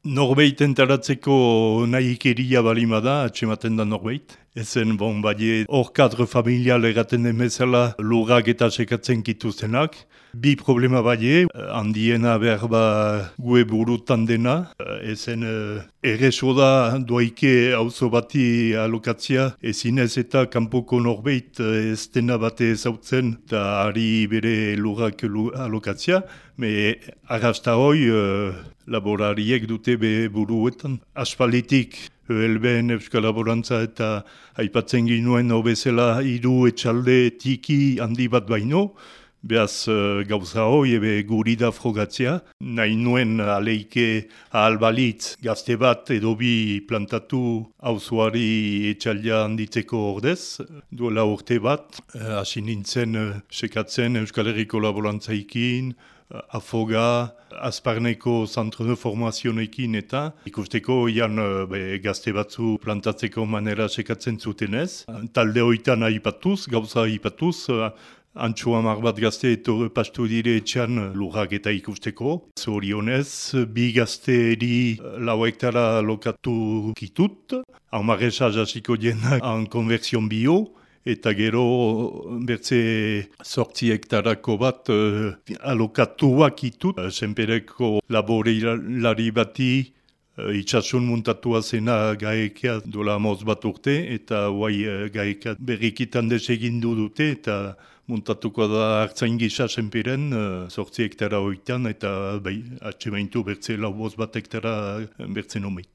Norbeit entaratzeko nahi ikeria balimada, atxematen da norbeit. Ezen, bon, bai, hor kadre familial egaten den bezala lugak eta sekatzen kituztenak. Bi problema bai, handiena behar ba gue burutan dena. Ezen, erreso da doaike auzo bati alokatzia. Ezin ez eta kanpoko norbeit ez dena bate ezautzen eta ari bere lugak alokatzia. Me arrasta hoi, laborariek dute be buruetan. Aspalitik ELBen Euskal Laborantza eta aipatzen ginuen obezela hiru etxalde tiki handi bat baino, Beaz gauza hoi ebe guri da frogatzea. Nahi nuen aleike ahalbalitz gazte bat edo bi plantatu hauzuari etxaldea handitzeko ordez. Duela urte bat, hasi nintzen sekatzen Euskal Herriko Laborantzaikin, afoga, azparneko zantro de formazionekin eta ikusteko ian be, gazte batzu plantatzeko manera sekatzen zutenez. Talde hoitan aipatuz, gauza aipatuz, Antxo amar bat gazte eto pastu dire etxan lurrak eta ikusteko. Zorionez, bi gazte eri lau hektara lokatu kitut. Amaresa jasiko dienak an konversion bio. Eta gero bertze sortzi hektarako bat uh, alokatuak itut. Uh, senpereko labore lari bati uh, itxasun muntatua zena gaekea dola moz bat urte. Eta guai uh, gaekea berrikitan desegindu dute eta muntatuko da hartzain gisa senperen uh, sortzi hektara oitan eta bai, atxe bertze lau boz bat hektara bertze nomeit.